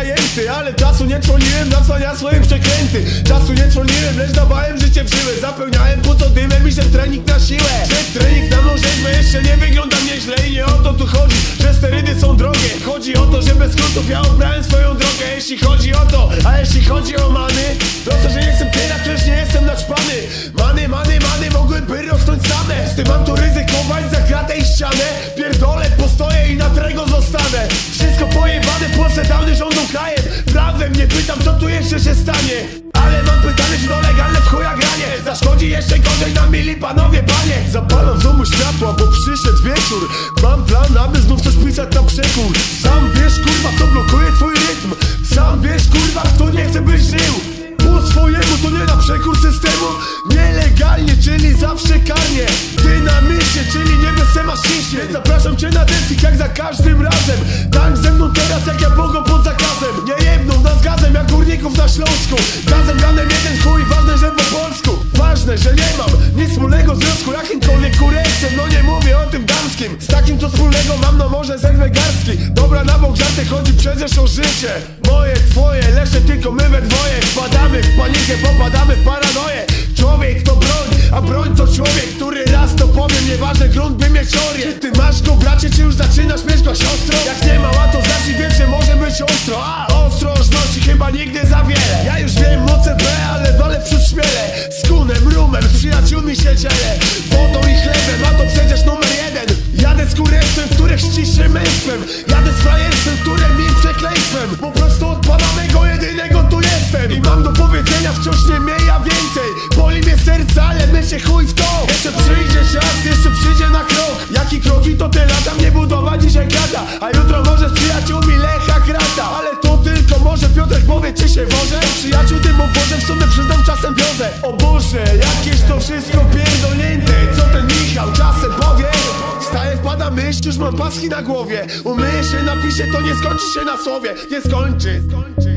najęty Ale czasu nie trwoniłem na cwania swoje przekręty. Czasu nie trwoniłem, lecz dawałem życie w żyły Zapełniałem po co dymem i szedł trening na siłę. Szedł trening na mną jeszcze nie wyglądam nieźle I nie o to tu chodzi, że sterydy są drogie. Chodzi o to, że bez skrótów ja obrałem swoją drogę. Jeśli chodzi o to, a jeśli chodzi o many Proszę, że nie jestem teraz, przecież nie jestem naćpany. Many, many, many mogłyby rosnąć same. Z tym mam tu stanie Ale mam pytanie, czy to legalne w chuja granie? Zaszkodzi jeszcze gorzej na mili panowie panie. Zapalam w domu światła, bo przyszedł wieczór. Mam plan, aby znów coś pisać na przekór. Sam wiesz kurwa, co blokuje twój rytm. Sam wiesz kurwa, kto nie chce byś żył. Po swojemu to nie na przekór systemu. Nielegalnie, czyli zawsze karnie. Dynamicznie, czyli nie bez semaścicznie Więc zapraszam cię na deski jak za każdym razem. Tak ze mną teraz jak ja Bogą pod zakazem. Nie nas gazem jak górników na Śląsku. Gazem ganem jeden chuj, ważne, że po polsku. Ważne, że nie mam nic wspólnego związku Jakimkolwiek kuresem, no nie mówię o tym damskim. Z takim co wspólnego mam, no może zerwę garstki Dobra, na bok żarty chodzi przecież o życie. Moje, twoje, lepsze tylko my we dwoje. Wpadamy w panikę, popadamy w paranoję. Człowiek to broń, a broń to człowiek Który raz to powiem, nieważne grunt by mieć teorię Czy ty masz go bracie, czy już zaczynasz mieć Wodą i chlebem, a to przecież numer jeden. Jadę z kurestwem, które ściszy męstwem. Jadę z frajerstwem, które mi przekleństwem. Po prostu od pana mego jedynego tu jestem. I mam do powiedzenia wciąż nie mniej, a więcej. Boli mnie serce, ale my się chuj w to. Jeszcze przyjdzie czas, jeszcze przyjdzie na krok. Jaki krok i to te lata mnie budowa dzisiaj gada myśl, już mam paski na głowie. Umyję się, napiszę, to nie skończy się na słowie. Nie skończy, skończy